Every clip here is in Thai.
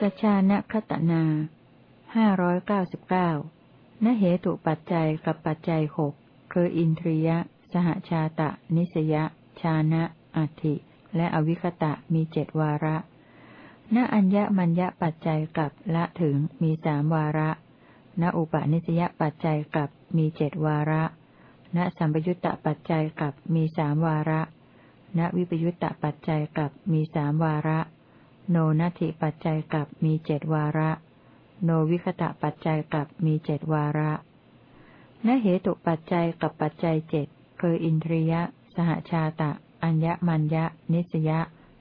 สชานะคตนาห้าร้อยเก้าสิบเก้านเหตุปัจจัยกับปัจจัยหกคืออินทรียะ สหชาตะ นิสยชานะอัติและอวิคตะมีเจ็ดวาระ ณอัญญมัญญปัจจัยกับละถึงมีสามวาระ ณอุปนิสยปัจจัยกับ มีเจ็ดวาระ ณสัมปยุตตปัจจัยกับมีสามวาระ ณวิปยุตตปัจจัยกับมีสามวาระ โนนัตถิปัจจัยกับมีเจ็ดวาระ โนวิคตะปัจจัยกับมีเจ็ดวาระณเหตุปัจจัยกับปัจจัยเจ็ดคืออินทรียะ สหชาตะ อัญญมัญญะ นิสย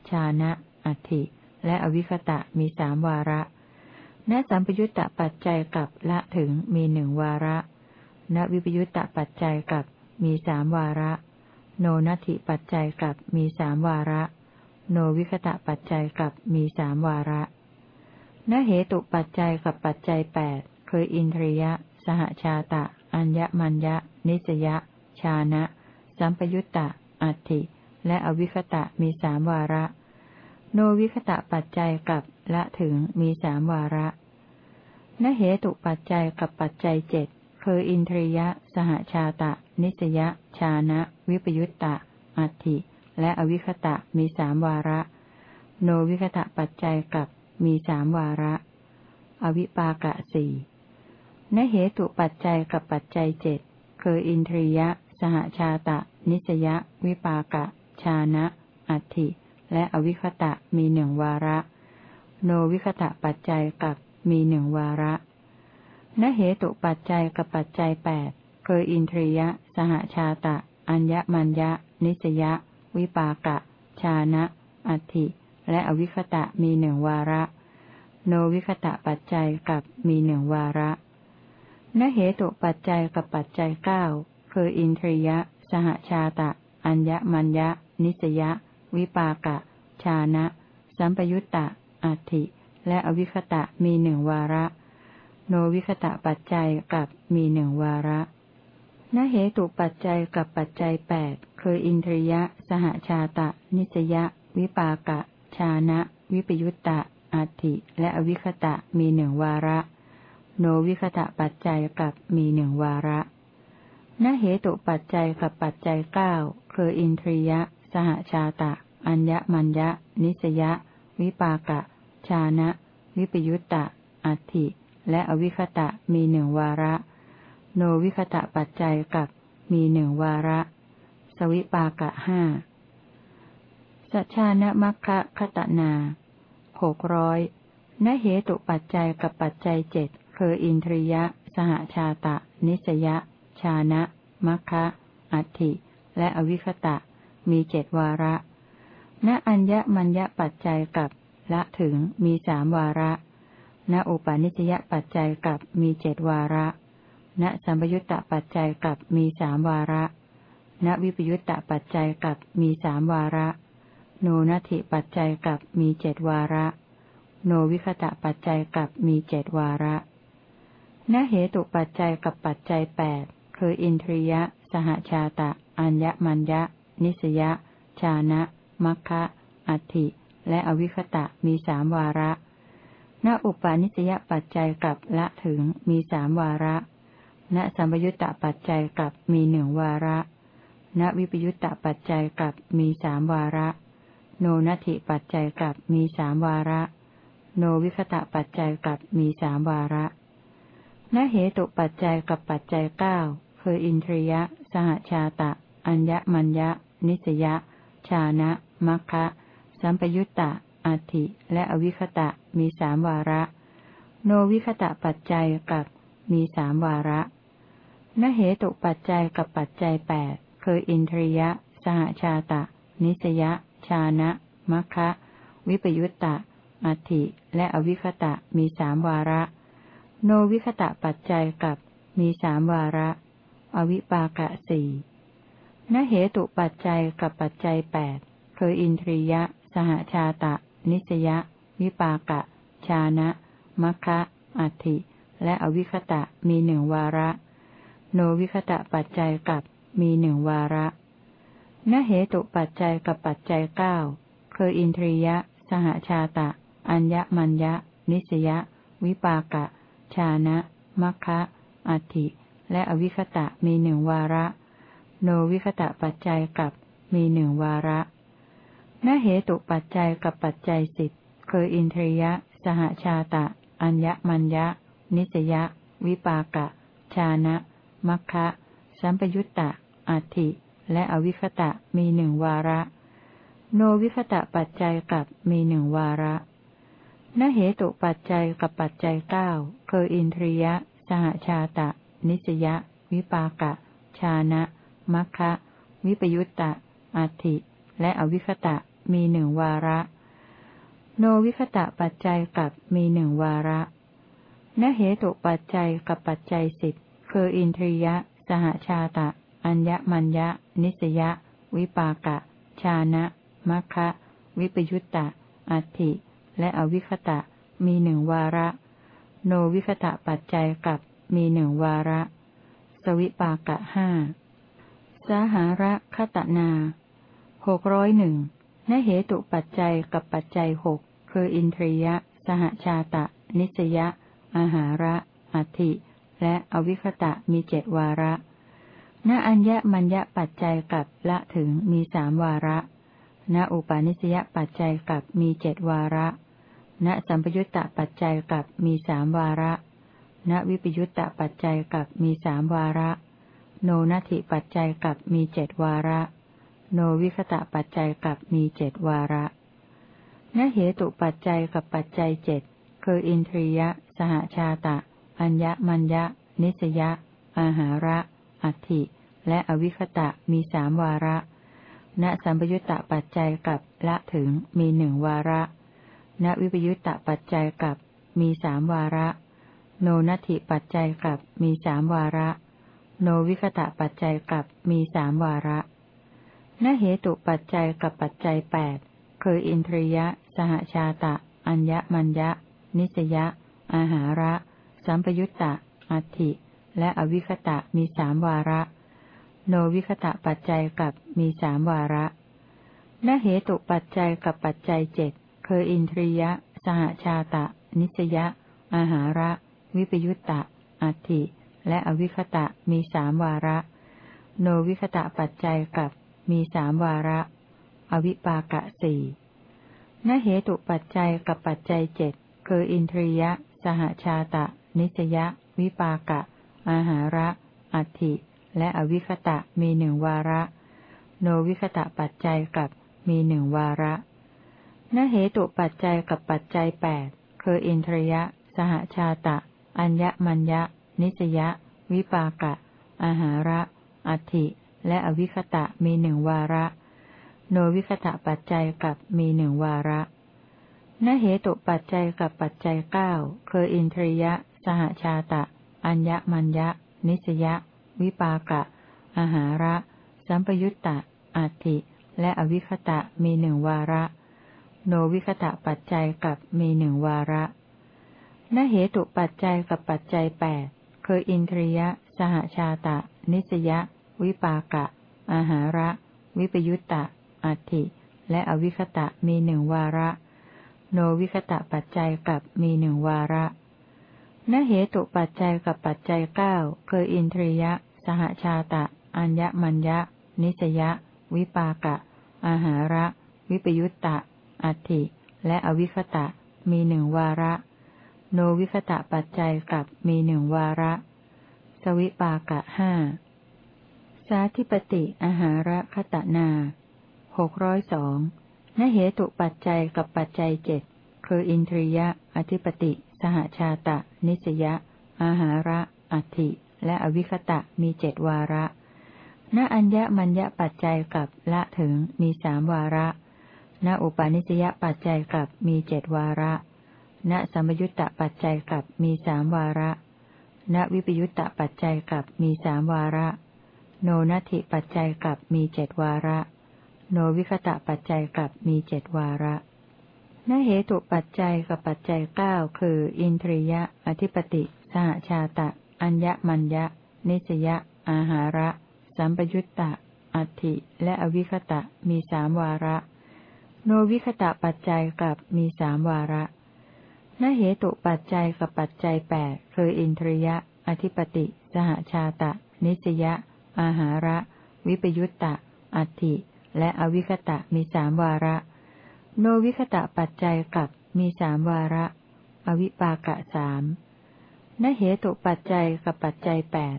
ชานะ อัติและอวิคตะมีสามวาระณสัมปยุตตปัจจัยกับละถึงมีหนึ่งวาระ ณวิปยุตตปัจจัยกับมีสามวาระ โนนัตถิปัจจัยกับมีสามวาระ โนวิคตะปัจจัยกับมีสามวาระณเหตุปัจจัยกับปัจจัยแปดคืออินทรียะ สหชาตะ อัญญมัญญะ นิสยชานะ สัมปยุตตะ อัตถิ และอวิคตะมีสามวาระ โนวิคตะปัจจัยกับละถึงมีสามวาระนเหตุปัจจัยกับปัจจัยเจ็ด คืออินทรียะ สหชาตะ นิสยชานะ วิปยุตตะ อัตถิ และอวิคตะมีสามวาระ โนวิคตะปัจจัยกับมีสามวาระ อวิปากะสี่นเหตุปัจจัยกับปัจจัยเจ็ดคืออินทรียะ สหชาตะ นิสยวิปากะ ชานะ อัตถิ และอวิคตะมีหนึ่งวาระ โนวิคตะปัจจัยกับมีหนึ่งวาระ นเหตุปัจจัยกับปัจจัยแปดคืออินทรียะ สหชาตะ อัญญมัญญะ นิสยะ วิปากะ ชานะ อัติและอวิคตะมีหนึ่งวาระ โนวิคตะปัจจัยกับมีหนึ่งวาระนเหตุปัจจัยกับปัจจัยเก้าคืออินทรียะ สหชาตะ อัญญมัญญะ นิสยะ วิปากะ ชานะ สัมปยุตตะอัติและอวิคตะมีหนึ่งวาระ โนวิคตะปัจจัยกับมีหนึ่งวาระนเหตุปัจจัยกับปัจจัยแปดคืออินทรียะ สหชาตะ นิสยะ วิปากะ ชานะ วิปยุตตะอัติและอวิคตะมีหนึ่งวาระ โนวิคตะปัจจัยกับมีหนึ่งวาระนเหตุปัจจัยกับปัจจัยเก้าคืออินทรียะ สหชาตะ อัญญมัญญะ นิสยะ วิปากะ ชานะ วิปยุตตะอัติ และอวิคตะมีหนึ่งวาระ โนวิคตะปัจจัยกับมีหนึ่งวาระ สวิปากะห้าสัชานะมัคคะคตนาหกร้อยนเหตุปัจจัยกับปัจจัยเจ็ดคืออินทรียะ สหชาตะ นิสยะ ชานะมัคคะอัตถิ และอวิคตะ มีเจ็ดวาระ ณอัญญมัญญปัจจัยกับ ละถึงมีสามวาระ ณอุปาณิสยปัจจัยกับมีเจ็ดวาระ ณสัมยุตตปัจจัยกับมีสามวาระ ณวิปยุตตปัจจัยกับมีสามวาระ โนนัติปัจจัยกับมีเจ็ดวาระ โนวิคตะปัจจัยกับมีเจ็ดวาระณเหตุปัจจัยกับปัจจัยแปดคืออินทรียะ สหชาตะ อัญญมัญญะ นิสยะ ชานะ มัคคะ อัตถิ และอวิคตะมีสามวาระ ณอุปาณิสยปัจจัยกับละถึงมีสามวาระ ณสัมยุตตปัจจัยกับมีหนึ่งวาระ ณวิปยุตตปัจจัยกับมีสามวาระ โนนัตถิปัจจัยกับมีสามวาระ โนวิคตะปัจจัยกับมีสามวาระณเหตุปัจจัยกับปัจจัยเก้าคืออินทรียะ สหชาตะ อัญญมัญญะ นิสยะ ชานะมัคคะ สัมปยุตตะ อัติและอวิคตะมีสามวาระ โนวิคตะปัจจัยกับมีสามวาระนเหตุปัจจัยกับปัจจัยแปดคืออินทรียะ สหชาตะ นิสยะ ชานะมัคคะวิปยุตตะ อัติและอวิคตะมีสามวาระ โนวิคตะปัจจัยกับมีสามวาระ อวิปากะสี่นเหตุปัจจัยกับปัจจัยแปดคืออินทรียะ สหชาตะ นิสยะ วิปากะ ชานะมัคคะอัติและอวิคตะมีหนึ่งวาระ โนวิคตะปัจจัยกับมีหนึ่งวาระนเหตุปัจจัยกับปัจจัยเก้าคืออินทรียะ สหชาตะ อัญญมัญญะ นิสยะ วิปากะ ชานะมัคคะอัติและอวิคตะมีหนึ่งวาระ โนวิคตะปัจจัยกับมีหนึ่งวาระ นเหตุปัจจัยกับปัจจัยสิบคืออินทรียะ สหชาตะ อัญญมัญญะ นิสยะ วิปากะ ชานะ มัคคะสัมปยุตตะ อัติ และอวิคตะมีหนึ่งวาระ โนวิคตะปัจจัยกับมีหนึ่งวาระนเหตุปัจจัยกับปัจจัยเก้าคืออินทรียะ สหชาตะ นิสยะ วิปากะ ชานะ มัคคะ วิปยุตตะ อัติ และอวิคตะ มีหนึ่งวาระ โนวิคตะปัจจัยกับมีหนึ่งวาระนเหตุปัจจัยกับปัจจัยสิบคืออินทรียะ สหชาตะ อัญญมัญญะ นิสยะ วิปากะ ชานะมัคคะวิปยุตตะ อัติและอวิคตะ มีหนึ่งวาระ โนวิคตะปัจจัยกับมีหนึ่งวาระ สวิปากะห้าสาหาระคตนาหกร้อยหนึ่ง นเหตุปัจจัยกับปัจจัยหกคืออินทรียะ สหชาตะ นิสยะ อาหาระ อัติและอวิคตะมีเจ็ดวาระ ณอัญญมัญญปัจจัยกับละถึงมีสามวาระ ณอุปาณิสยปัจจัยกับมีเจ็ดวาระ ณสัมปยุตตปัจจัยกับมีสามวาระ ณวิปยุตตปัจจัยกับมีสามวาระ โนนัติปัจจัยกับมีเจ็ดวาระ โนวิคตะปัจจัยกับมีเจ็ดวาระณเหตุปัจจัยกับปัจจัยเจ็ดคืออินทรียะ สหชาตะ อัญญมัญญะ นิสยะ อาหาระ อัตถิ และอวิคตะมีสามวาระ ณสัมปยุตตปัจจัยกับละถึงมีหนึ่งวาระ ณวิปยุตตปัจจัยกับมีสามวาระ โนนัตถิปัจจัยกับมีสามวาระ โนวิคตะปัจจัยกับมีสามวาระ นเหตุปัจจัยกับปัจจัยแปดคืออินทรียะ สหชาตะ อัญญมัญญะ นิสยะ อาหาระ สัมปยุตตะ อัตถิ และอวิคตะมีสามวาระ โนวิคตะปัจจัยกับมีสามวาระนเหตุปัจจัยกับปัจจัยเจ็ดคืออินทรียะ สหชาตะ นิสยะ อาหาระ วิปยุตตะ อัตถิ และอวิคตะมีสามวาระ โนวิคตะปัจจัยกับ มีสามวาระ อวิปากะสี่นเหตุปัจจัยกับปัจจัยเจ็ดคืออินทรียะ สหชาตะ นิสยะ วิปากะ อาหาระ อัตถิ และอวิคตะมีหนึ่งวาระ โนวิคตะปัจจัยกับมีหนึ่งวาระนเหตุปัจจัยกับปัจจัยแปดคืออินทรียะ สหชาตะ อัญญมัญญะ นิสยะ วิปากะ อาหาระ อัติ และอวิคตะมีหนึ่งวาระ โนวิคตะปัจจัยกับมีหนึ่งวาระนเหตุปัจจัยกับปัจจัยเก้าคืออินทรียะ สหชาตะ อัญญมัญญะ นิสยะ วิปากะ อาหาระ สัมปยุตตะอัติ และอวิคตะมีหนึ่งวาระ โนวิคตะปัจจัยกับมีหนึ่งวาระนเหตุปัจจัยกับปัจจัยแปดคืออินทรียะ สหชาตะ นิสยะ วิปากะ อาหาระ วิปยุตตะ อัติและอวิคตะมีหนึ่งวาระ โนวิคตะปัจจัยกับมีหนึ่งวาระนเหตุปัจจัยกับปัจจัยเก้าคืออินทรียะ สหชาตะ อัญญมัญญะ นิสยะ วิปากะ อาหาระ วิปยุตตะ อัติและอวิคตะมีหนึ่งวาระ โนวิคตะปัจจัยกับมีหนึ่งวาระ สวิปากะห้า สาธิปติอาหาระคตนาหกร้อยสองนเหตุปัจจัยกับปัจจัยเจ็ดคืออินทรียะ อธิปติ สหชาตะ นิสยะ อาหาระ อัติและอวิคตะมีเจ็ดวาระ ณอัญญมัญญปัจจัยกับละถึงมีสามวาระ ณอุปาณิสยปัจจัยกับมีเจ็ดวาระ ณสัมยุตตปัจจัยกับมีสามวาระ ณวิปยุตตปัจจัยกับมีสามวาระ โนนัตถิปัจจัยกับมีเจ็ดวาระ โนวิคตะปัจจัยกับมีเจ็ดวาระนเหตุปัจจัยกับปัจจัยเก้าคือ อินทรียะ อธิปติ สหชาตะ อัญญมัญญะ นิสยะ อาหาระ สัมปยุตตะ อัติและอวิคตะมีสามวาระ โนวิคตะปัจจัยกับมีสามวาระนเหตุปัจจัยกับปัจจัยแปดคืออินทรียะ อธิปติ สหชาตะ นิสยะ อาหาระ วิปยุตตะ อัตถิ และอวิคตะมีสามวาระ โนวิคตะปัจจัยกับมีสามวาระ อวิปากะสามนเหตุปัจจัยกับปัจจัยแปด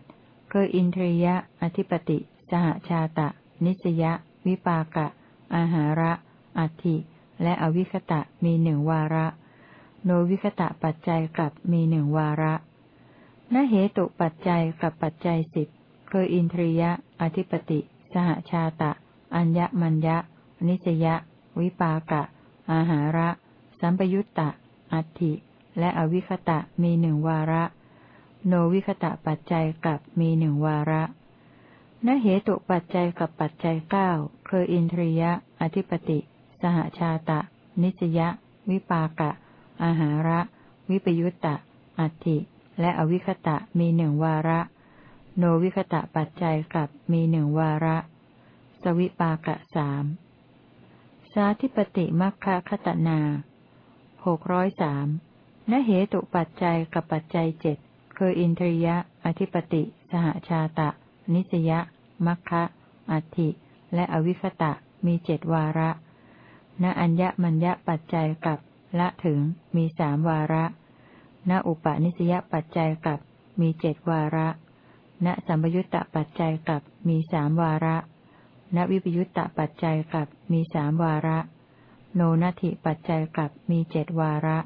คืออินทรียะ อธิปติ สหชาตะ นิสยะ วิปากะ อาหาระ อัตถิ และอวิคตะมีหนึ่งวาระ โนวิคตะปัจจัยกับมีหนึ่งวาระนเหตุปัจจัยกับปัจจัยสิบ คืออินทรียะ อธิปติ สหชาตะ อัญญมัญญะ นิสยะ วิปากะ อาหาระ สัมปยุตตะ อัตถิ และอวิคตะมีหนึ่งวาระ โนวิคตะปัจจัยกับมีหนึ่งวาระนเหตุปัจจัยกับปัจจัยเก้าคืออินทรียะ อธิปติ สหชาตะ นิสยะ วิปากะ อาหาระ วิปยุตตะ อัตถิ และอวิคตะมีหนึ่งวาระ โนวิคตะปัจจัยกับมีหนึ่งวาระ สวิปากะสามสาธิปติมัคคะคตนาหกร้อยสามนเหตุปัจจัยกับปัจจัยเจ็ดคืออินทรียะ อธิปติ สหชาตะ นิสยะ มัคคะ อัติ และอวิคตะ มีเจ็ดวาระ ณอัญญมัญญปัจจัยกับ ละถึง มีสามวาระ ณอุปนิสยปัจจัยกับ มีเจ็ดวาระ ณสัมยุตตปัจจัยกับมีสามวาระ ณวิปยุตตปัจจัยกับมีสามวาระ โนนัติปัจจัยกับมีเจ็ดวาระ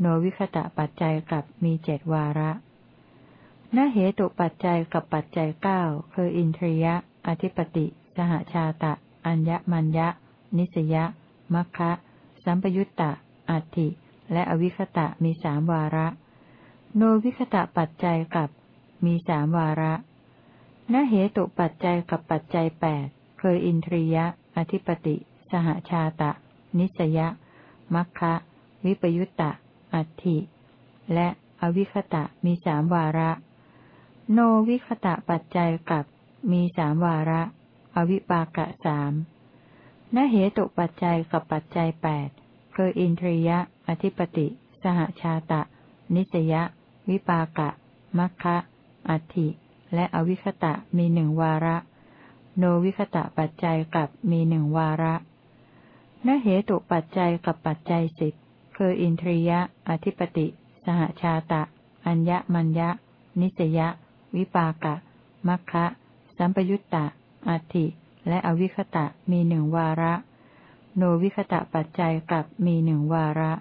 โนวิคตะปัจจัยกับมีเจ็ดวาระณเหตุปัจจัยกับปัจจัยเก้าคืออินทรียะ อธิปติ สหชาตะ อัญญมัญญะ นิสยะ มัคคะสัมปยุตตะ อัตถิ และอวิคตะมีสามวาระ โนวิคตะปัจจัยกับ มีสามวาระนเหตุปัจจัยกับปัจจัยแปดคืออินทรียะ อธิปติ สหชาตะ นิสยะ มัคคะวิปยุตตะ อัตถิ และอวิคตะมีสามวาระ โนวิคตะปัจจัยกับมีสามวาระ อวิปากะสามนเหตุปัจจัยกับปัจจัยแปดคืออินทรียะ อธิปติ สหชาตะ นิสยะ วิปากะ มัคคะ อัติและอวิคตะมีหนึ่งวาระ โนวิคตะปัจจัยกับมีหนึ่งวาระนเหตุปัจจัยกับปัจจัยสิบคืออินทรียะ อธิปติ สหชาตะ อัญญมัญญะ นิสยะ วิปากะ มัคคะ สัมปยุตตะ อัตถิ และอวิคตะมีหนึ่งวาระ โนวิคตะปัจจัยกับมีหนึ่งวาระ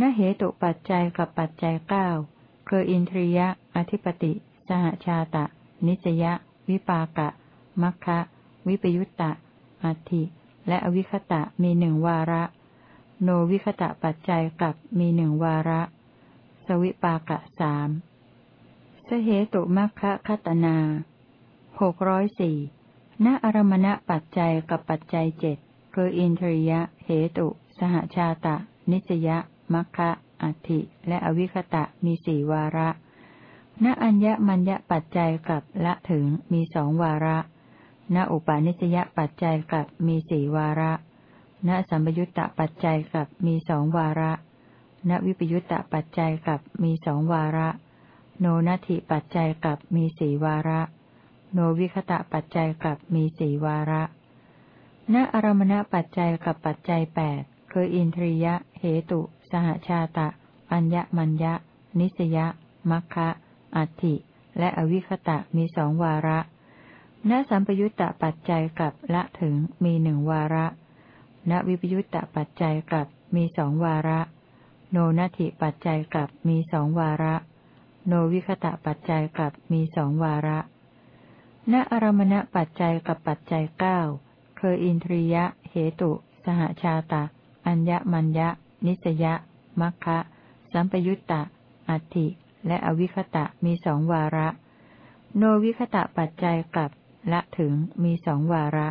นเหตุปัจจัยกับปัจจัยเก้า คืออินทรียะ อธิปติ สหชาตะ นิสยะ วิปากะ มัคคะวิปยุตตะ อัตถิ และอวิคตะมีหนึ่งวาระ โนวิคตะปัจจัยกับมีหนึ่งวาระ สวิปากะสามสเหตุมัคคะคตนาหกร้อยสี่ณอารมณะปัจจัยกับปัจจัยเจ็ดคืออินทรียะ เหตุ สหชาตะ นิสยะ มัคคะ อัติและอวิคตะมีสี่วาระ ณอัญญมัญญปัจจัยกับละถึงมีสองวาระ ณอุปาณิสยปัจจัยกับมีสี่วาระ ณสัมยุตตปัจจัยกับมีสองวาระ ณวิปยุตตปัจจัยกับมีสองวาระ โนนัตถิปัจจัยกับมีสี่วาระ โนวิคตะปัจจัยกับมีสี่วาระณอารมณปัจจัยกับปัจจัยแปดคืออินทรียะ เหตุ สหชาตะอัญญมัญญะ นิสยะ มัคคะอัตถิ และอวิคตะมีสองวาระณสัมปยุตตปัจจัยกับละถึงมีหนึ่งวาระณวิปยุตตปัจจัยกับมีสองวาระ โนนัตถิปัจจัยกับมีสองวาระ โนวิคตะปัจจัยกับมีสองวาระ ณอารมณปัจจัยกับปัจจัยเก้าคืออินทรียะ เหตุ สหชาตะ อัญญมัญญะ นิสยะ มัคคะสัมปยุตตะ อัตถิ และอวิคตะมีสองวาระ โนวิคตะปัจจัยกับละถึงมีสองวาระ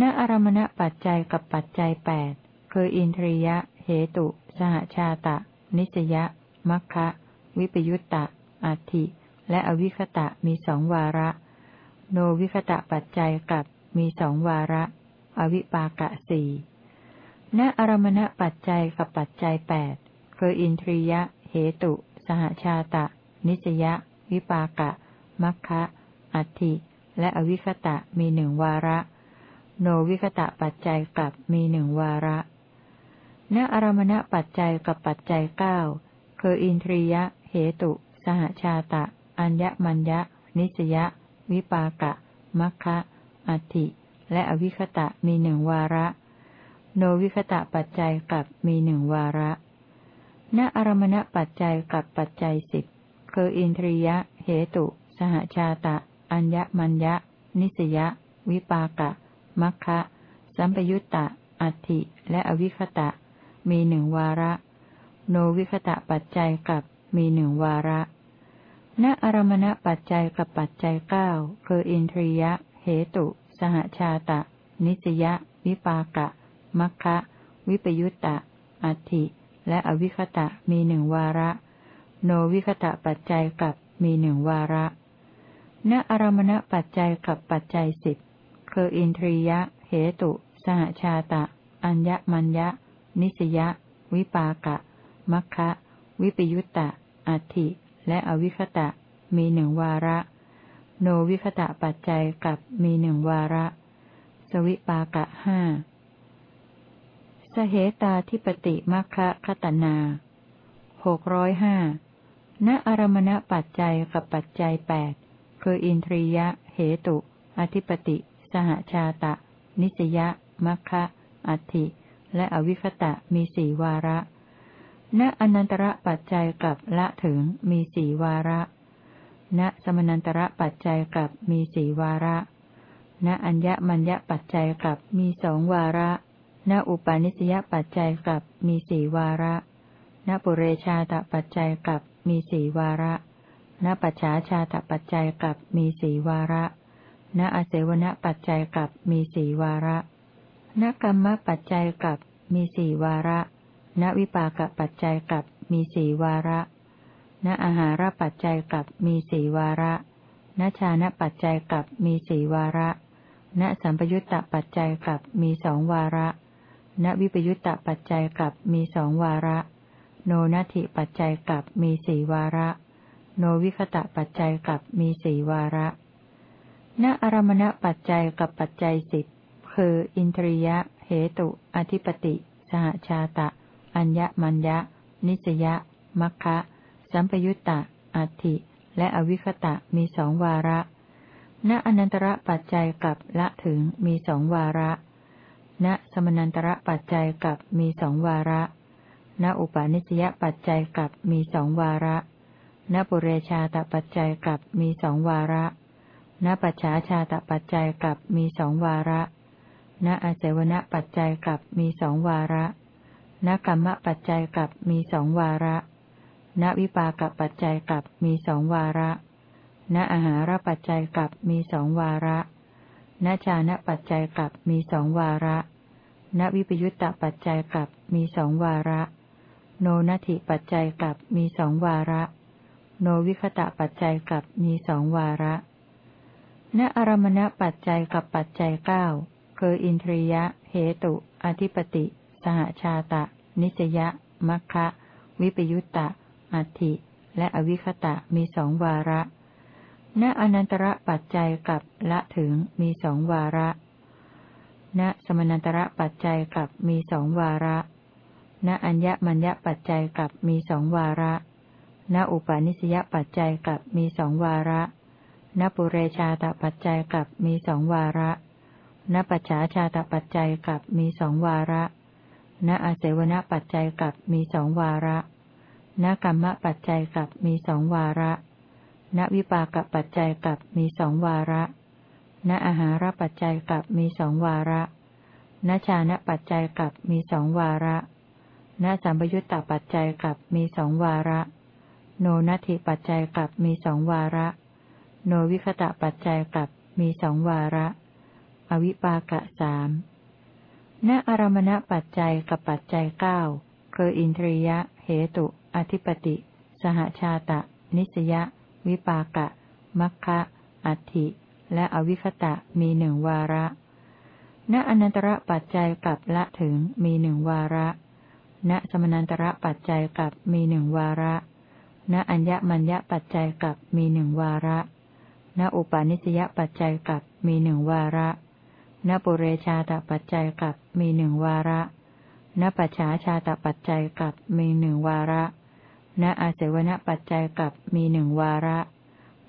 ณอารมณปัจจัยกับปัจจัยแปดคืออินทรียะ เหตุ สหชาตะ นิสยะ มัคคะวิปยุตตะ อัตถิ และอวิคตะมีสองวาระ โนวิคตะปัจจัยกับมีสองวาระ อวิปากะสี่ ณอารมณปัจจัยกับปัจจัยแปดคืออินทรียะ เหตุ สหชาตะ นิสยะ วิปากะ มัคคะอัตถิและอวิคตะมีหนึ่งวาระ โนวิคตะปัจจัยกับมีหนึ่งวาระ ณอารมณปัจจัยกับปัจจัยเก้าคืออินทรียะ เหตุ สหชาตะ อัญญมัญญะ นิสยะ วิปากะ มัคคะอัตถิและอวิคตะมีหนึ่งวาระ โนวิคตะปัจจัยกับมีหนึ่งวาระณอารมณปัจจัยกับปัจจัยสิบคืออินทรียะ เหตุ สหชาตะ อัญญมัญญะ นิสยะ วิปากะ มัคคะสัมปยุตตะ อัตถิ และอวิคตะ มีหนึ่งวาระ โนวิคตะปัจจัยกับมีหนึ่งวาระณอารมณปัจจัยกับปัจจัยเก้าคืออินทรียะ เหตุ สหชาตะ นิสยะ วิปากะ มัคคะวิปยุตตะ อัตถิและอวิคตะมีหนึ่งวาระ โนวิคตะปัจจัยกับมีหนึ่งวาระ ณอารมณปัจจัยกับปัจจัยสิบคืออินทรียะ เหตุ สหชาตะ อัญญมัญญะ นิสยะ วิปากะ มัคคะวิปยุตตะ อัตถิและอวิคตะ มีหนึ่งวาระ โนวิคตะปัจจัยกับมีหนึ่งวาระ สวิปากะห้า สเหตาธิปติมัคคะคตนาหกร้อยห้าณอารมณปัจจัยกับปัจจัยแปดคืออินทรียะ เหตุ อธิปติ สหชาตะ นิสยะ มัคคะอัติ และอวิคตะมีสี่วาระ ณอนันตระปัจจัยกับละถึงมีสี่วาระ ณสมนันตระปัจจัยกับมีสี่วาระ ณอัญญมัญญปัจจัยกับมีสองวาระ ณอุปาณิสยปัจจัยกับมีสี่วาระณปุเรชาตปัจจัยกับมีสี่วาระณปัจฉาชาตปัจจัยกับมีสี่วาระณอเสวนปัจจัยกับมีสี่วาระณกรรมปัจจัยกับมีสี่วาระณวิปากปัจจัยกับมีสี่วาระณอาหารปัจจัยกับมีสี่วาระณชานะปัจจัยกับมีสี่วาระณสัมปยุตตปัจจัยกับมีสองวาระ ณวิปยุตตปัจจัยกับมีสองวาระ โนนัตถิปัจจัยกับมีสี่วาระ โนวิคตะปัจจัยกับมีสี่วาระ ณอารมณปัจจัยกับปัจจัยสิบคืออินทรียะ เหตุ อธิปติ สหชาตะ อัญญมัญญะ นิสยะ มัคคะสัมปยุตตะ อัตถิ และอวิคตะมีสองวาระ ณอนันตระปัจจัยกับละถึงมีสองวาระ ณสมนันตระปัจจัยกับมีสองวาระ ณอุปาณิสยปัจจัยกับมีสองวาระ ณปุเรชาตปัจจัยกับมีสองวาระ ณปัจฉาชาตปัจจัยกับมีสองวาระ ณอาเจวณปัจจัยกับมีสองวาระ ณกรรมปัจจัยกับมีสองวาระ ณวิปากปัจจัยกับมีสองวาระณอาหารปัจจัยกับมีสองวาระ ณชานะปัจจัยกับมีสองวาระ ณวิปยุตตปัจจัยกับมีสองวาระ โนนัตถิปัจจัยกับมีสองวาระ โนวิคตะปัจจัยกับมีสองวาระ ณอารมณปัจจัยกับปัจจัยเก้าคืออินทรียะ เหตุ อธิปติ สหชาตะ นิสยะ มัคคะวิปยุตตะ อัตถิและอวิคตะมีสองวาระ ณอนันตระปัจจัยกับละถึงมีสองวาระ ณสมนันตระปัจจัยกลับมีสองวาระ ณอัญญมัญญปัจจัยกลับมีสองวาระ ณอุปาณิสยปัจจัยกลับมีสองวาระ ณปุเรชาตปัจจัยกลับมีสองวาระ ณปัจฉาชาตปัจจัยกลับมีสองวาระ ณอาเสวนปัจจัยกลับมีสองวาระ ณกรรมปัจจัยกลับมีสองวาระ ณวิปากปัจจัยกลับมีสองวาระ ณอาหารปัจจัยกับมีสองวาระ ณชานะปัจจัยกับมีสองวาระ ณสัมปยุตตปัจจัยกับมีสองวาระ โนนัตถิปัจจัยกับมีสองวาระ โนวิคตะปัจจัยกับมีสองวาระ อวิปากะสามณอารมณปัจจัยกับปัจจัยเก้าคืออินทรียะ เหตุ อธิปติ สหชาตะ นิสยะ วิปากะมัคคะอัตถิ และอวิคตะมีหนึ่งวาระ ณอนันตระปัจจัยกับละถึงมีหนึ่งวาระ ณสมนันตระปัจจัยกับมีหนึ่งวาระ ณอัญญมัญญปัจจัยกับมีหนึ่งวาระ ณอุปาณิสยปัจจัยกับมีหนึ่งวาระ ณปุเรชาตปัจจัยกับมีหนึ่งวาระ ณปัจฉาชาตปัจจัยกับมีหนึ่งวาระ ณอาเสวนปัจจัยกับมีหนึ่งวาระ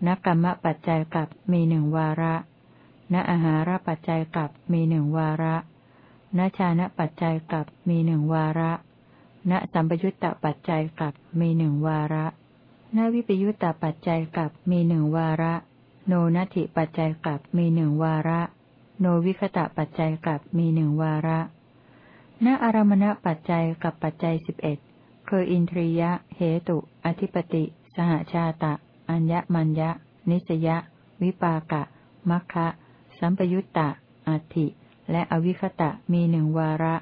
ณกรรมปัจจัยกับมีหนึ่งวาระ ณอาหารปัจจัยกับมีหนึ่งวาระ ณชานะปัจจัยกับมีหนึ่งวาระ ณสัมปยุตตปัจจัยกับมีหนึ่งวาระ ณวิปยุตตปัจจัยกับมีหนึ่งวาระ โนนัตถิปัจจัยกับมีหนึ่งวาระ โนวิคตะปัจจัยกับมีหนึ่งวาระ ณอารมณปัจจัยกับปัจจัยสิบเอ็ดคืออินทรียะ เหตุ อธิปติ สหชาตะ อัญญมัญญะ นิสยะ วิปากะ มัคคะสัมปยุตตะ อัติ และอวิคตะมีหนึ่งวาระ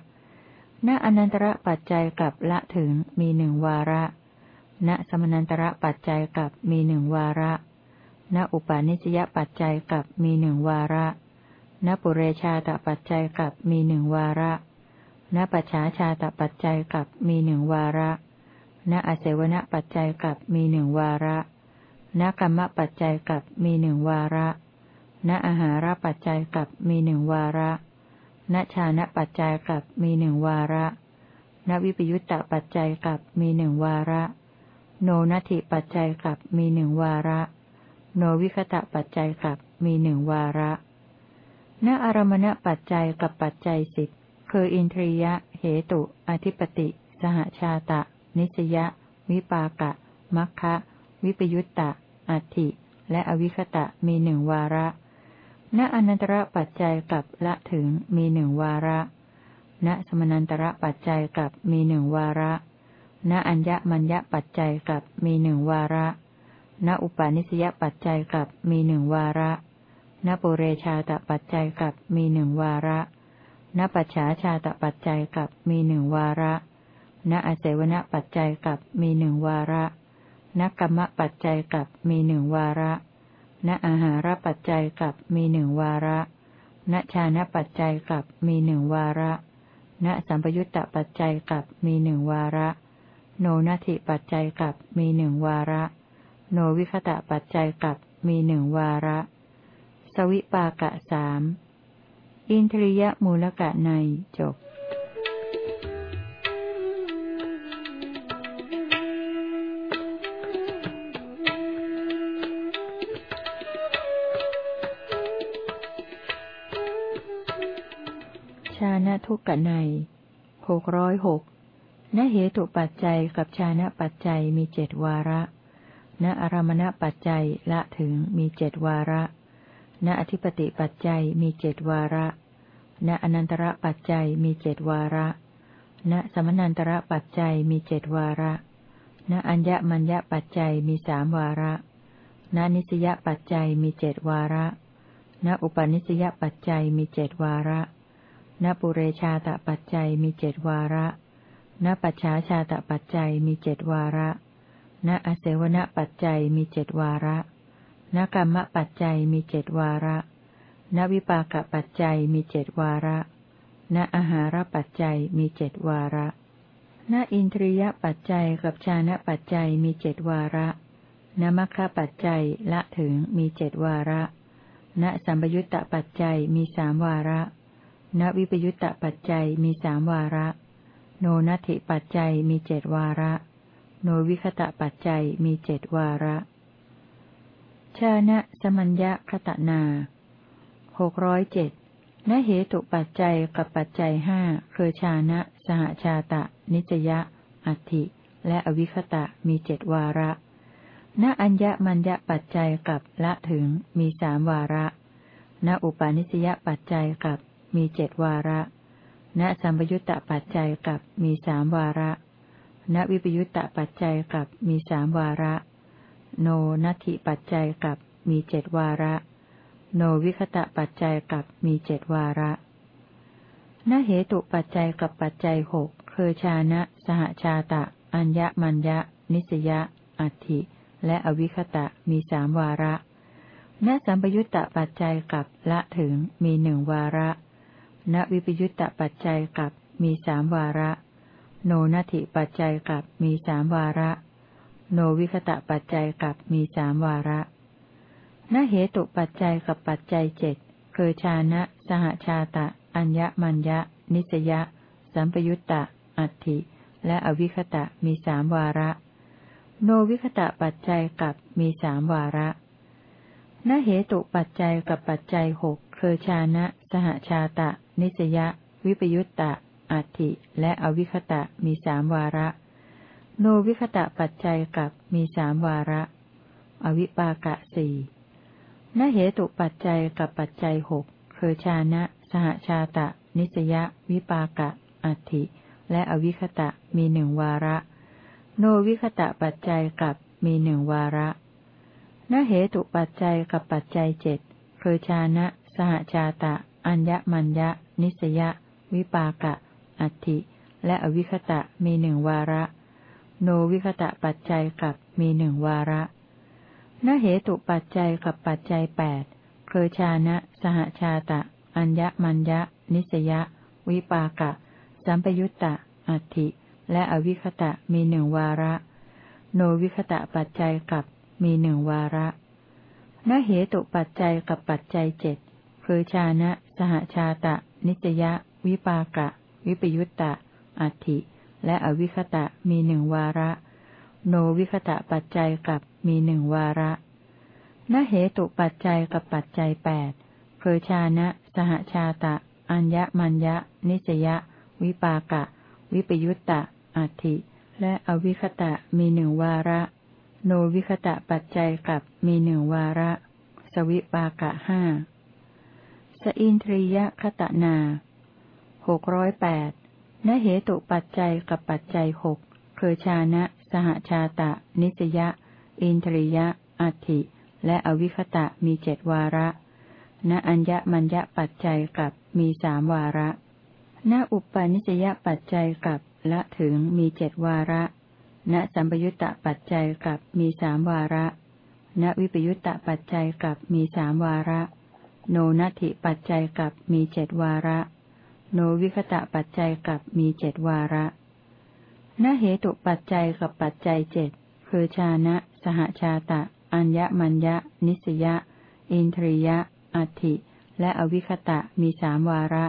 ณอนันตระปัจจัยกับละถึงมีหนึ่งวาระ ณสมนันตระปัจจัยกับมีหนึ่งวาระ ณอุปาณิสยปัจจัยกับมีหนึ่งวาระ ณปุเรชาตปัจจัยกับมีหนึ่งวาระ ณปัจฉาชาตปัจจัยกับมีหนึ่งวาระ ณอเสวนปัจจัยกับมีหนึ่งวาระ ณกรรมปัจจัยกับมีหนึ่งวาระ ณอาหารปัจจัยกับมีหนึ่งวาระ ณชานะปัจจัยกับมีหนึ่งวาระ ณวิปยุตตปัจจัยกับมีหนึ่งวาระ โนนัตถิปัจจัยกับมีหนึ่งวาระ โนวิคตะปัจจัยกับมีหนึ่งวาระ ณอารมณปัจจัยกับปัจจัยสิบคืออินทรียะ เหตุ อธิปติ สหชาตะ นิสยะ วิปากะมัคคะ วิปยุตตะ อัตถิ และอวิคตะมีหนึ่งวาระ ณอนันตระปัจจัยกับละถึงมีหนึ่งวาระ ณสมนันตระปัจจัยกับมีหนึ่งวาระ ณอัญญมัญญปัจจัยกับมีหนึ่งวาระ ณอุปาณิสยปัจจัยกับมีหนึ่งวาระ ณปุเรชาตปัจจัยกับมีหนึ่งวาระณปัจฉาชาตปัจจัยกับมีหนึ่งวาระ ณอเสวนปัจจัยกับมีหนึ่งวาระ ณกรรมปัจจัยกับมีหนึ่งวาระ ณอาหารปัจจัยกับมีหนึ่งวาระ ณชานะปัจจัยกับมีหนึ่งวาระ ณสัมปยุตตปัจจัยกับมีหนึ่งวาระ โนนัติปัจจัยกับมีหนึ่งวาระ โนวิคตะปัจจัยกับมีหนึ่งวาระ สวิปากะสาม อินทริยมูลกะในจบ ทุกะในหกร้อยหกณเหตุปัจจัยกับชานะปัจจัยมีเจ็ดวาระ ณอารมณปัจจัยละถึงมีเจ็ดวาระ ณอธิปติปัจจัยมีเจ็ดวาระ ณอนันตระปัจจัยมีเจดวาระ ณสมนันตระปัจจัยมีเจดวาระ ณอัญญมัญญปัจจัยมีสามวาระ ณนิสยปัจจัยมีเจดวาระ ณอุปนิสยปัจจัยมีเจดวาระ ณปุเรชาตปัจจัยมีเจดวาระณปัจฉาชาตปัจจัยมีเจดวาระณอเสวนปัจจัยมีเจดวาระณกรรมปัจจัยมีเจดวาระณวิปากปัจจัยมีเจดวาระณอาหารปัจจัยมีเจดวาระณอินทรียปัจจัยกับชานะปัจจัยมีเจดวาระณมัคคปัจจัยละถึงมีเจดวาระ ณสัมปยุตตปัจจัยมีสามวาระ ณวิปยุตตปัจจัยมีสามวาระ โนนัตถิปัจจัยมีเจดวาระ โนวิคตะปัจจัยมีเจดวาระ ชานะสมัญญะคตนาหกร้อยเจ็ดนเหตุปัจจัยกับปัจจัยห้าคือชานะ สหชาตะ นิจยะ อัติและอวิคตะมีเจ็ดวาระณอัญญมัญญปัจจัยกับละถึงมีสามวาระ ณอุปาณิสยปัจจัยกับ มีเจ็ดวาระ ณสัมปยุตตปัจจัยกับมีสามวาระ ณวิปยุตตปัจจัยกับมีสามวาระ โนนัตถิปัจจัยกับมีเจ็ดวาระ โนวิคตะปัจจัยกับมีเจ็ดวาระนเหตุปัจจัยกับปัจจัยหกคือชานะ สหชาตะ อัญญมัญญะ นิสยะ อัตถิ และอวิคตะมีสามวาระณสัมปยุตตปัจจัยกับละถึงมีหนึ่งวาระ ณวิปยุตตปัจจัยกับมีสามวาระ โนนัตถิปัจจัยกับมีสามวาระ โนวิคตะปัจจัยกับมีสามวาระณเหตุปัจจัยกับปัจจัยเจ็ดคือชานะ สหชาตะ อัญญมัญญะ นิสยะ สัมปยุตตะ อัตถิ และอวิคตะมีสามวาระ โนวิคตะปัจจัยกับมีสามวาระณเหตุปัจจัยกับปัจจัยหกคือชานะ สหชาตะ นิสยะ วิปยุตตะ อัตถิ และอวิคตะมีสามวาระ โนวิคตะปัจจัยกับมีสามวาระ อวิปากะสี่ณเหตุปัจจัยกับปัจจัยหกคือชานะ สหชาตะ นิสยะ วิปากะ อัตถิ และอวิคตะมีหนึ่งวาระ โนวิคตะปัจจัยกับมีหนึ่งวาระณเหตุปัจจัยกับปัจจัยเจ็ดคือชานะ สหชาตะ อัญญมัญญะ นิสยะ วิปากะ อัตถิ และอวิคตะมีหนึ่งวาระ โนวิคตะปัจจัยกับมีหนึ่งวาระณเหตุปัจจัยกับปัจจัยแปดเคือชานะ สหชาตะ อัญญมัญญะ นิสยะ วิปากะ สัมปยุตตะ อัตถิ และอวิคตะมีหนึ่งวาระ โนวิคตะปัจจัยกับมีหนึ่งวาระณเหตุปัจจัยกับปัจจัยเจ็ดคือชานะ หชาตะ นิจยะ วิปากะ วิปยุตตะ อัติ และอวิคตะมีหนึ่งวาระ โนวิคตะปัจจัยกับมีหนึ่งวาระณเหตุปัจจัยกับปัจจัยแปดคือชานะ สหชาตะ อัญญมัญญะ นิจยะ วิปากะ วิปยุตตะ อัติและอวิคตะมีหนึ่งวาระ โนวิคตะปัจจัยกับมีหนึ่งวาระ สวิปากะห้า สอินทรียคตนาหกร้อยแปดนเหตุปัจจัยกับปัจจัยหกคือชานะ สหชาตะ นิสยะ อินทรียะ อัติ และอวิคตะมีเจ็ดวาระ ณอัญญมัญญปัจจัยกับมีสามวาระ ณอุปปาณิสยปัจจัยกับละถึงมีเจ็ดวาระ ณสัมปยุตตปัจจัยกับมีสามวาระ ณวิปยุตตปัจจัยกับมีสามวาระ โนนัตถิปัจจัยกับมีเจ็ดวาระ โนวิคตะปัจจัยกับมีเจ็ดวาระณเหตุปัจจัยกับปัจจัยเจ็ดคือชานะ สหชาตะ อัญญมัญญะ นิสยะ อินทรียะ อัติ และอวิคตะมีสามวาระ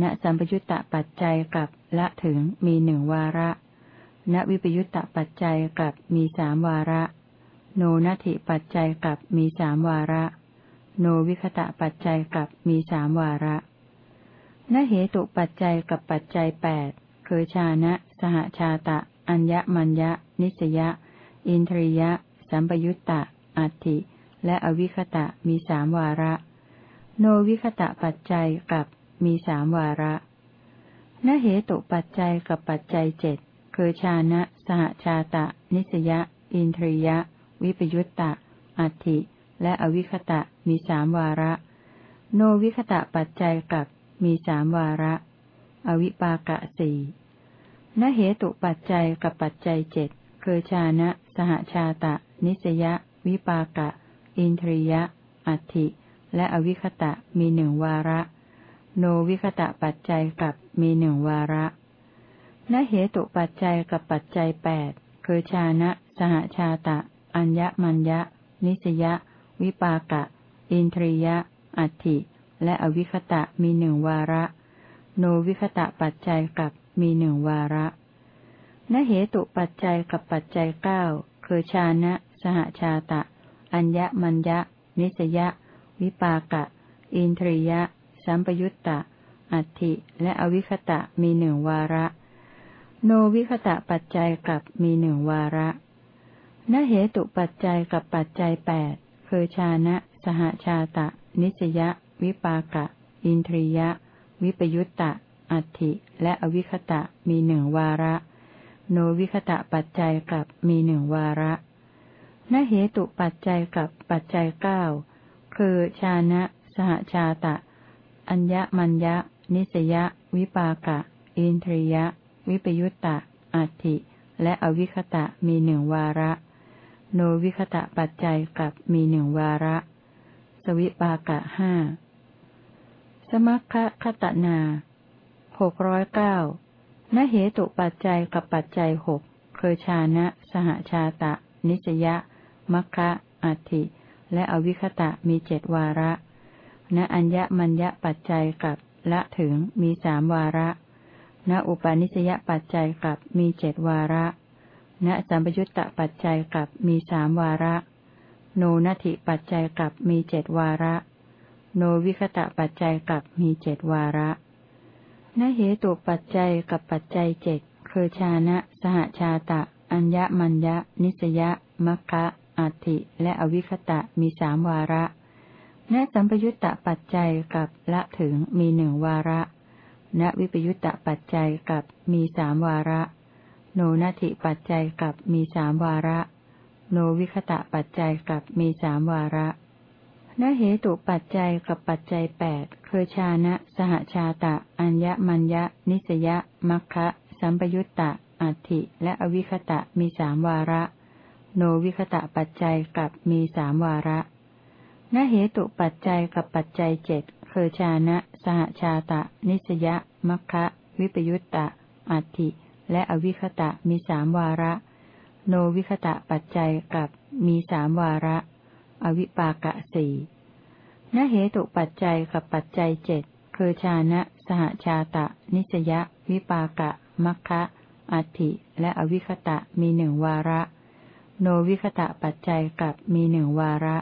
ณสัมปยุตตปัจจัยกับละถึงมีหนึ่งวาระ ณวิปยุตตปัจจัยกับมีสามวาระ โนนัตถิปัจจัยกับมีสามวาระ โนวิคตะปัจจัยกับมีสามวาระณเหตุปัจจัยกับปัจจัยแปดคือชานะ สหชาตะ อัญญมัญญะ นิสยะ อินทรียะ สัมปยุตตะ อัตถิ และอวิคตะมีสามวาระ โนวิคตะปัจจัยกับมีสามวาระณเหตุปัจจัยกับปัจจัยเจ็ดคือชานะ สหชาตะ นิสยะ อินทรียะ วิปยุตตะ อัตถิ และอวิคตะมีสามวาระ โนวิคตะปัจจัยกับมีสามวาระ อวิปากะสี่นเหตุปัจจัยกับปัจจัยเจ็ดคือชานะ สหชาตะ นิสยะ วิปากะ อินทรียะ อัตถิและอวิคตะมีหนึ่งวาระ โนวิคตะปัจจัยกับมีหนึ่งวาระณเหตุปัจจัยกับปัจจัยแปดคือชานะ สหชาตะ อัญญมัญญะ นิสยะ วิปากะ อินทรียะ อัตถิ และอวิคตะมีหนึ่งวาระ โนวิคตะปัจจัยกับมีหนึ่งวาระณเหตุปัจจัยกับปัจจัยเก้าคือชานะ สหชาตะ อัญญมัญญะ นิสยะ วิปากะ อินทรียะ สัมปยุตตะ อัตถิ และอวิคตะมีหนึ่งวาระ โนวิคตะปัจจัยกับมีหนึ่งวาระนเหตุปัจจัยกับปัจจัยแปด คือชานะ สหชาตะ นิสยะ วิปากะ อินทรียะ วิปยุตตะ อัตถิ และอวิคตะมีหนึ่งวาระ โนวิคตะปัจจัยกับมีหนึ่งวาระนเหตุปัจจัยกับปัจจัยเก้าคือชานะ สหชาตะ อัญญมัญญะ นิสยะ วิปากะ อินทรียะ วิปยุตตะ อัตถิ และอวิคตะมีหนึ่งวาระ โนวิคตะปัจจัยกับมีหนึ่งวาระ สวิปากะห้า สมัคคะคตนาหกร้อยเก้านเหตุปัจจัยกับปัจจัยหกเคือชานะ สหชาตะ นิสยะ มัคคะอัติและอวิคตะมีเจ็ดวาระ ณอัญญมัญญปัจจัยกับละถึงมีสามวาระ ณอุปาณิสยปัจจัยกับมีเจ็ดวาระ ณสัมปยุตตปัจจัยกับมีสามวาระ โนนัติปัจจัยกับมีเจ็ดวาระ โนวิคตะปัจจัยกับมีเจ็ดวาระนเหตุปัจจัยกับปัจจัยเจ็ดคือชานะ สหชาตะ อัญญมัญญนิสยมัคคะอัติและอวิคตะมีสามวาระณสัมปยุตตปัจจัยกับละถึงมีหนึ่งวาระ ณวิปยุตตปัจจัยกับมีสามวาระ โนนัติปัจจัยกับมีสามวาระ โนวิคตะปัจจัยกับมีสามวาระนเหตุปัจจัยกับปัจจัยแปดคือชานะ สหชาตะ อัญญมัญญนิสยมัคคะสัมปยุตตะ อัติและอวิคตะมีสามวาระ โนวิคตะปัจจัยกับมีสามวาระนเหตุปัจจัยกับปัจจัยเจ็ดคือชานะ สหชาตะ นิสยมัคคะ วิปยุตตะ อัติ และอวิคตะมีสามวาระ โนวิคตะปัจจัยกับมีสามวาระ อวิปากะสี่นเหตุปัจจัยกับปัจจัยเจ็ดคือชานะ สหชาตะ นิสยะ วิปากะมัคคะอัติและอวิคตะมีหนึ่งวาระ โนวิคตะปัจจัยกับมีหนึ่งวาระ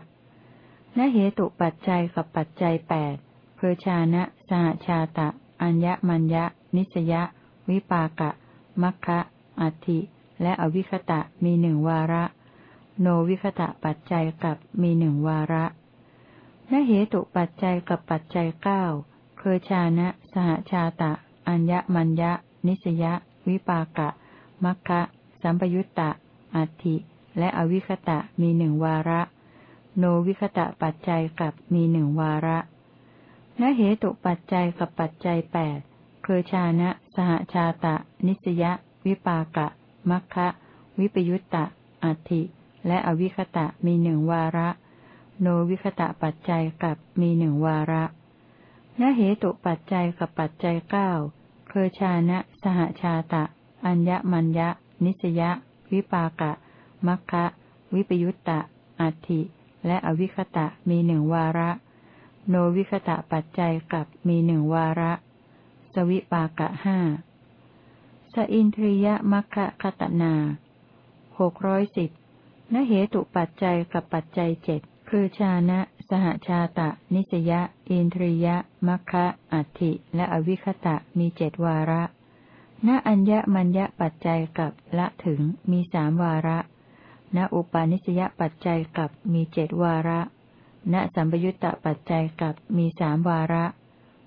นเหตุปัจจัยกับปัจจัยแปดคือชานะ สหชาตะ อัญญมัญญนิสยะ วิปากะ มัคคะอัติและอวิคตะมีหนึ่งวาระ โนวิคตะปัจจัยกับมีหนึ่งวาระนเหตุปัจจัยกับปัจจัยเก้าคือชานะ สหชาตะ อัญญมัญญนิสยวิปากะ มัคคะสัมปยุตตะ อัติและอวิคตะมีหนึ่งวาระ โนวิคตะปัจจัยกับมีหนึ่งวาระนเหตุปัจจัยกับปัจจัยแปด คือชานะ สหชาตะ นิสยวิปากะ มัคคะวิปยุตตะ อัติและอวิคตะมีหนึ่งวาระ โนวิคตะปัจจัยกับมีหนึ่งวาระนเหตุปัจจัยกับปัจจัยเก้าคือชานะ สหชาตะ อัญญมัญญนิสยวิปากะ มัคคะวิปยุตตะ อัติและอวิคตะมีหนึ่งวาระ โนวิคตะปัจจัยกับมีหนึ่งวาระ สวิปากะห้าสอินทรียมัคคะคตนาหกร้อยสิบนเหตุปัจจัยกับปัจจัยเจ็ดคือชานะ สหชาตะ นิสยะ อินทรียะมัคคะอัติและอวิคตะมีเจ็ดวาระณอัญญมัญญปัจจัยกับละถึงมีสามวาระณอุปาณิสยปัจจัยกับมีเจ็ดวาระณสัมปยุตตปัจจัยกับมีสามวาระ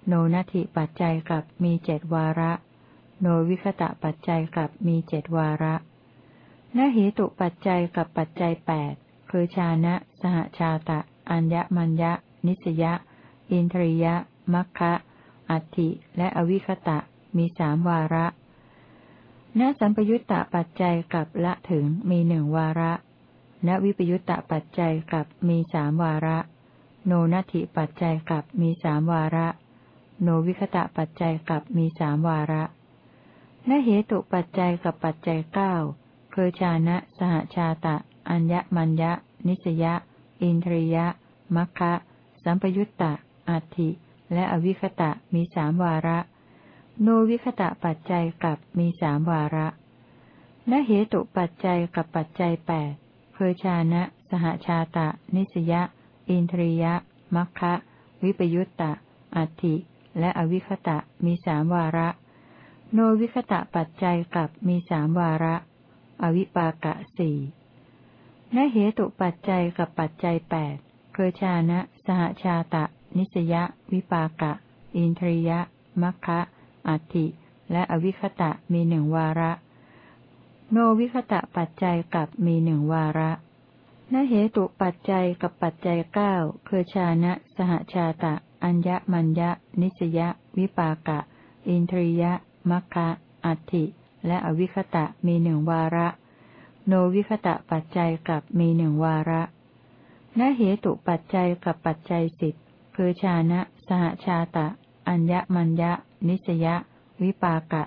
โนนัติปัจจัยกับมีเจ็ดวาระ โนวิคตะปัจจัยกับมีเจ็ดวาระณเหตุปัจจัยกับปัจจัยแปดคือชานะ สหชาตะ อัญญมัญญนิสยะ อินทรียะ มัคคะอัติและอวิคตะ มีสามวาระณสัมปยุตตะปัจจัยกับละถึงมีหนึ่งวาระณวิปยุตตะปัจจัยกับมีสามวาระ โนนัตถิปัจจัยกับมีสามวาระ โนวิคตะปัจจัยกับมีสามวาระณเหตุปัจจัยกับปัจจัยเก้าคือชานะ สหชาตะ อัญญมัญญนิสยะ อินทรียะ มัคคะสัมปยุตตะ อัตถิ และอวิคตะมีสามวาระ โนวิคตะปัจจัยกับมีสามวาระและเหตุปัจจัยกับปัจจัยแปดคือชานะ สหชาตะ นิสยะ อินทรียะ มัคคะ วิปยุตตะ อัตถิ และอวิคตะมีสามวาระ โนวิคตะปัจจัยกับมีสามวาระ อวิปากะสี่นเหตุปัจจัยกับปัจจัยแปดเคือชานะ สหชาตะ นิสยวิปากะ อินทรียะ มัคคะอัติและอวิคตะมีหนึ่งวาระ โนวิคตะปัจจัยกับมีหนึ่งวาระ นเหตุปัจจัยกับปัจจัยเก้าคือชานะ สหชาตะ อัญญมัญญนิสยวิปากะ อินทรียะ มัคคะอัติและอวิคตะมีหนึ่งวาระ โนวิคตะปัจจัยกับมีหนึ่งวาระณเหตุปัจจัยกับปัจจัยสิบคือชานะ สหชาตะ อัญญมัญญะ นิสยะ วิปากะ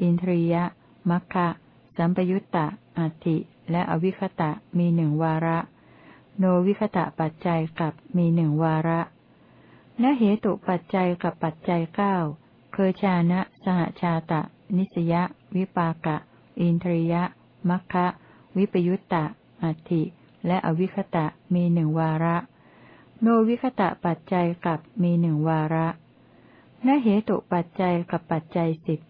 อินทรียะ มัคคะ สัมปยุตตะ อัติและอวิคตะมีหนึ่งวาระ โนวิคตะปัจจัยกับมีหนึ่งวาระณเหตุปัจจัยกับปัจจัยเก้าเคชานะ สหชาตะ นิสยะ วิปากะ อินทรียะ มัคคะวิปยุตตะ อัติและอวิคตะมีหนึ่งวาระ โนวิคตะปัจจัยกับมีหนึ่งวาระณเหตุปัจจัยกับปัจจัยสิบ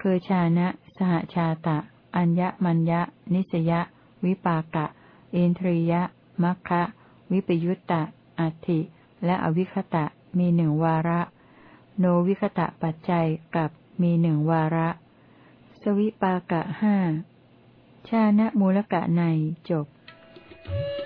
คือชานะ สหชาตะ อัญญมัญญะ นิสยะ วิปากะ เอนทรียะ มัคคะวิปยุตตะ อัตถิ และอวิคตะ มีหนึ่งวาระ โนวิคตะปัจจัยกับมีหนึ่งวาระ สวิปากะห้า ชานะมูลกะในจบ Thank you.